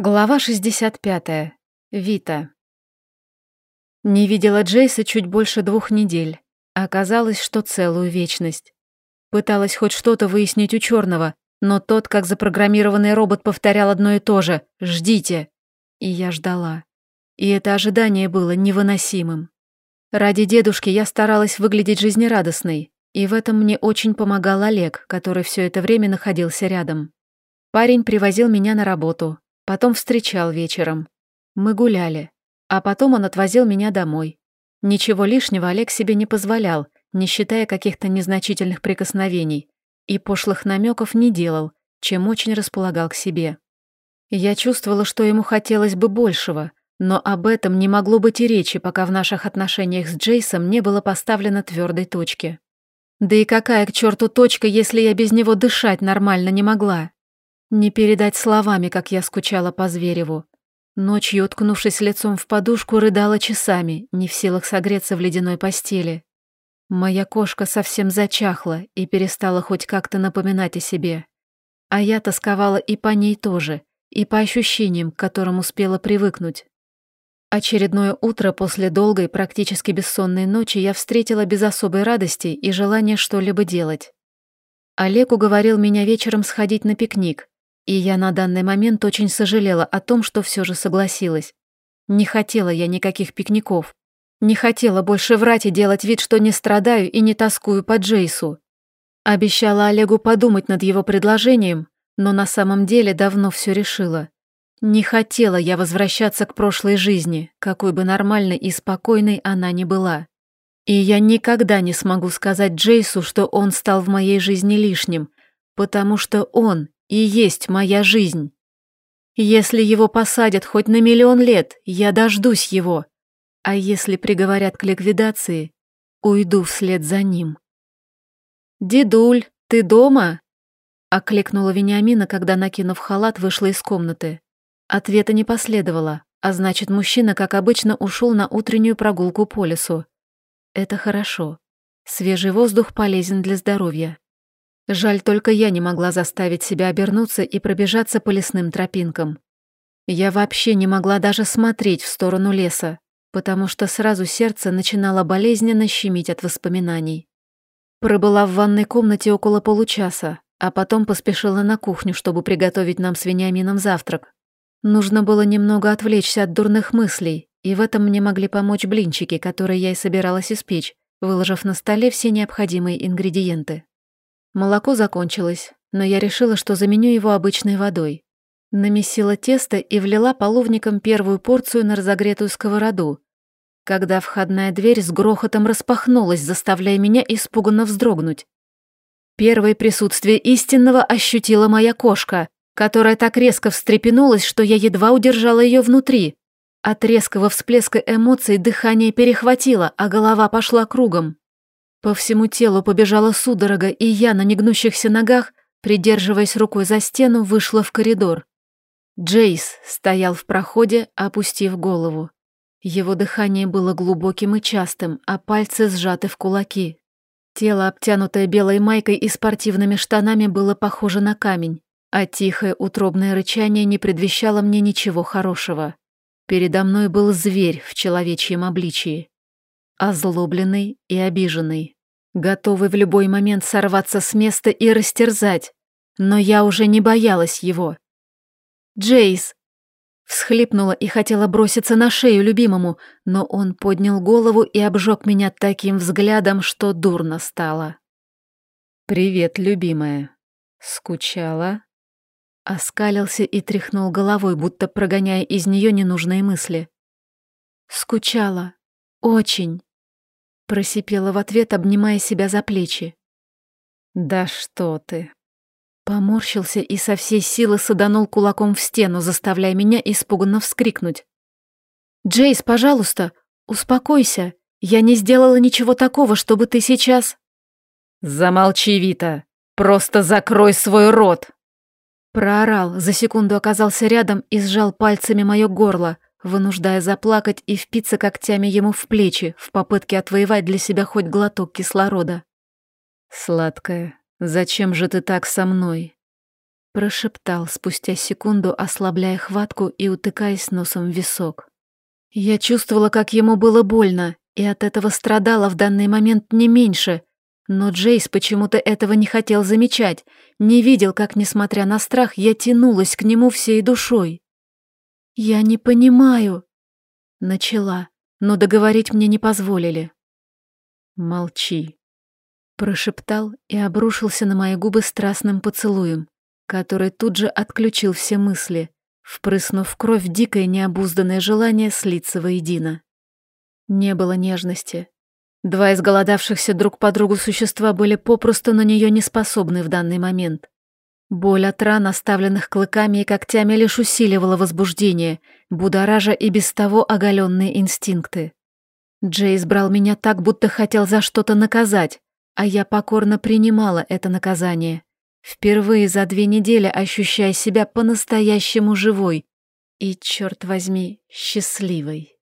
Глава 65. Вита. Не видела Джейса чуть больше двух недель. Оказалось, что целую вечность. Пыталась хоть что-то выяснить у черного, но тот, как запрограммированный робот, повторял одно и то же «Ждите». И я ждала. И это ожидание было невыносимым. Ради дедушки я старалась выглядеть жизнерадостной, и в этом мне очень помогал Олег, который все это время находился рядом. Парень привозил меня на работу, Потом встречал вечером. Мы гуляли. А потом он отвозил меня домой. Ничего лишнего Олег себе не позволял, не считая каких-то незначительных прикосновений. И пошлых намеков не делал, чем очень располагал к себе. Я чувствовала, что ему хотелось бы большего, но об этом не могло быть и речи, пока в наших отношениях с Джейсом не было поставлено твердой точки. Да и какая к черту точка, если я без него дышать нормально не могла? Не передать словами, как я скучала по Звереву. Ночью, уткнувшись лицом в подушку, рыдала часами, не в силах согреться в ледяной постели. Моя кошка совсем зачахла и перестала хоть как-то напоминать о себе. А я тосковала и по ней тоже, и по ощущениям, к которым успела привыкнуть. Очередное утро после долгой, практически бессонной ночи я встретила без особой радости и желания что-либо делать. Олег уговорил меня вечером сходить на пикник, и я на данный момент очень сожалела о том, что все же согласилась. Не хотела я никаких пикников. Не хотела больше врать и делать вид, что не страдаю и не тоскую по Джейсу. Обещала Олегу подумать над его предложением, но на самом деле давно все решила. Не хотела я возвращаться к прошлой жизни, какой бы нормальной и спокойной она ни была. И я никогда не смогу сказать Джейсу, что он стал в моей жизни лишним, потому что он и есть моя жизнь. Если его посадят хоть на миллион лет, я дождусь его. А если приговорят к ликвидации, уйду вслед за ним. «Дедуль, ты дома?» — окликнула Вениамина, когда, накинув халат, вышла из комнаты. Ответа не последовало, а значит, мужчина, как обычно, ушел на утреннюю прогулку по лесу. Это хорошо. Свежий воздух полезен для здоровья. Жаль, только я не могла заставить себя обернуться и пробежаться по лесным тропинкам. Я вообще не могла даже смотреть в сторону леса, потому что сразу сердце начинало болезненно щемить от воспоминаний. Пробыла в ванной комнате около получаса, а потом поспешила на кухню, чтобы приготовить нам с Вениамином завтрак. Нужно было немного отвлечься от дурных мыслей, и в этом мне могли помочь блинчики, которые я и собиралась испечь, выложив на столе все необходимые ингредиенты. Молоко закончилось, но я решила, что заменю его обычной водой. Намесила тесто и влила половником первую порцию на разогретую сковороду, когда входная дверь с грохотом распахнулась, заставляя меня испуганно вздрогнуть. Первое присутствие истинного ощутила моя кошка, которая так резко встрепенулась, что я едва удержала ее внутри. От резкого всплеска эмоций дыхание перехватило, а голова пошла кругом. По всему телу побежала судорога, и я на негнущихся ногах, придерживаясь рукой за стену, вышла в коридор. Джейс стоял в проходе, опустив голову. Его дыхание было глубоким и частым, а пальцы сжаты в кулаки. Тело, обтянутое белой майкой и спортивными штанами, было похоже на камень, а тихое утробное рычание не предвещало мне ничего хорошего. Передо мной был зверь в человечьем обличии озлобленный и обиженный, готовый в любой момент сорваться с места и растерзать, но я уже не боялась его. «Джейс!» Всхлипнула и хотела броситься на шею любимому, но он поднял голову и обжег меня таким взглядом, что дурно стало. «Привет, любимая. Скучала?» Оскалился и тряхнул головой, будто прогоняя из нее ненужные мысли. «Скучала. Очень». Просипела в ответ, обнимая себя за плечи. «Да что ты!» Поморщился и со всей силы саданул кулаком в стену, заставляя меня испуганно вскрикнуть. «Джейс, пожалуйста, успокойся. Я не сделала ничего такого, чтобы ты сейчас...» «Замолчи, Вита! Просто закрой свой рот!» Проорал, за секунду оказался рядом и сжал пальцами мое горло, вынуждая заплакать и впиться когтями ему в плечи в попытке отвоевать для себя хоть глоток кислорода. «Сладкая, зачем же ты так со мной?» Прошептал спустя секунду, ослабляя хватку и утыкаясь носом в висок. Я чувствовала, как ему было больно, и от этого страдала в данный момент не меньше. Но Джейс почему-то этого не хотел замечать, не видел, как, несмотря на страх, я тянулась к нему всей душой. «Я не понимаю», — начала, но договорить мне не позволили. «Молчи», — прошептал и обрушился на мои губы страстным поцелуем, который тут же отключил все мысли, впрыснув кровь дикое необузданное желание слиться воедино. Не было нежности. Два изголодавшихся друг по другу существа были попросту на нее не способны в данный момент. Боль от ран, оставленных клыками и когтями, лишь усиливала возбуждение, будоража и без того оголенные инстинкты. Джейс брал меня так, будто хотел за что-то наказать, а я покорно принимала это наказание. Впервые за две недели ощущая себя по-настоящему живой и, черт возьми, счастливой.